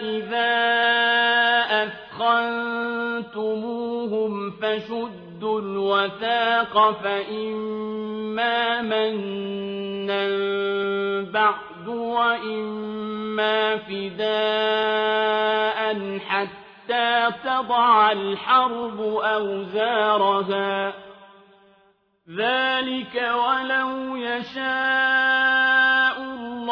إذا أثخنتموهم فشدوا الوثاق فإما منا بعد وإما فداء حتى تضع الحرب أوزارها ذلك ولو يشاء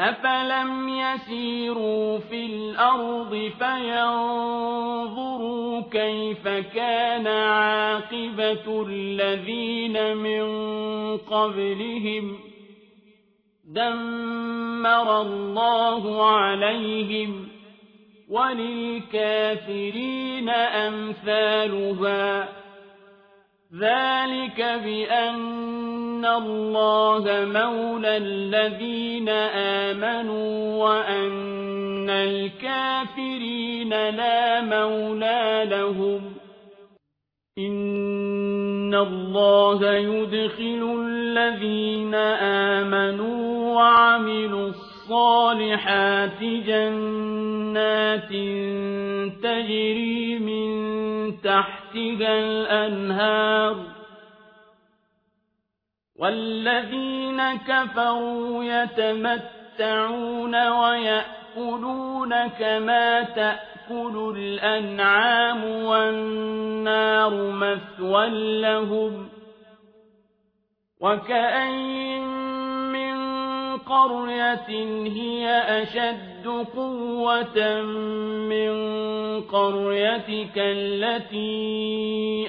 أفلم يسيروا في الأرض فينظروا كيف كان عاقبة الذين من قبلهم دمر الله عليهم وللكافرين أمثالها ذلك بأن الله مولى الذين آمنوا وأن الكافرين لا مولى لهم إن الله يدخل الذين آمنوا وعملوا الصالحات جنات تجري من تحتها الأنهار والذين كفروا يتمتعون ويأكلون كما تأكل الأنعام والنار مثوى لهم وكأين من قرية هي أشد قوة من قريتك التي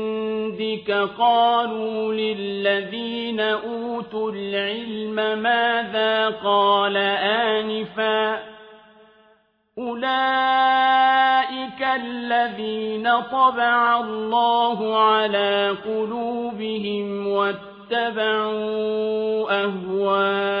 عندك قالوا للذين أوتوا العلم ماذا قال آنفا أولئك الذين طبع الله على قلوبهم واتبعوا أهواءهم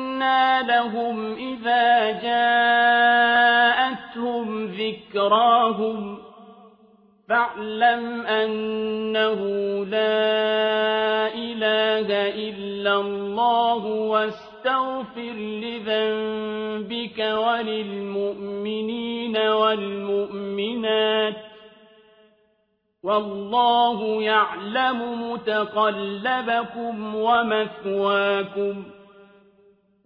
لهم إذا جاءتهم ذكراهم فاعلم أنه لا إله إلا الله واستغفر لذنبك وللمؤمنين والمؤمنات والله يعلم متقلبكم ومثواكم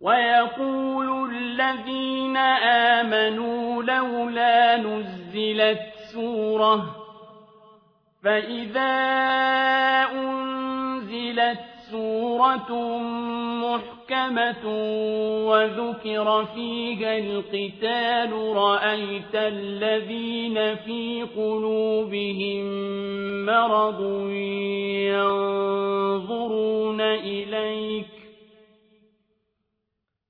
ويقول الذين آمنوا لولا نزلت سورة فإذا أنزلت سورة محكمة وذكر فيها القتال رأيت الذين في قلوبهم مرض ينظرون إليك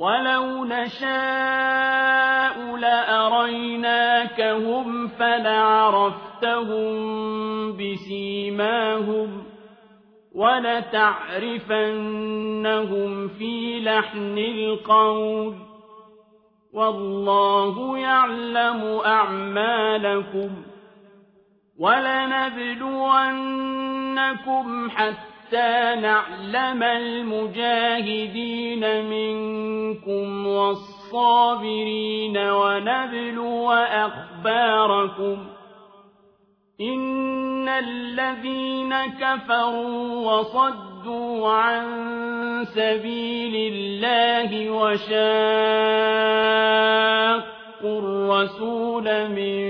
ولو نشاء لأريناكهم فلعرفتهم بسيماهم ولتعرفنهم في لحن القول والله يعلم أعمالكم ولنبلونكم حتى حتى نعلم المجاهدين منكم والصابرين ونبلو أخباركم إن الذين كفروا وصدوا عن سبيل الله وشاقوا الرسول من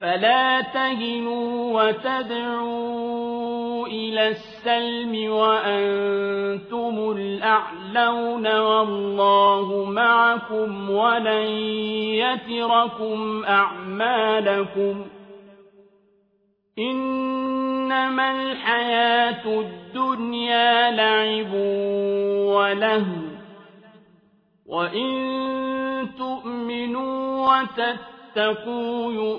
فلا تهنوا وتدعوا إلى السلم وأنتم الأعلون والله معكم ولن يتركم أعمالكم إنما الحياة الدنيا لعب ولهو وإن تؤمنوا وتتقوا تتقوا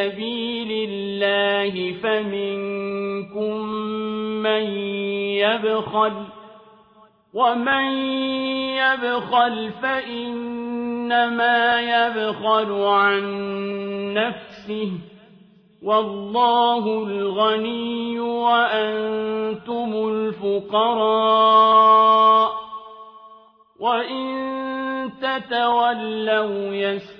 سبيل الله فمنكم من يبخل ومن يبخل فإنما يبخل عن نفسه والله الغني وأنتم الفقراء وإن تتولوا يستطيعون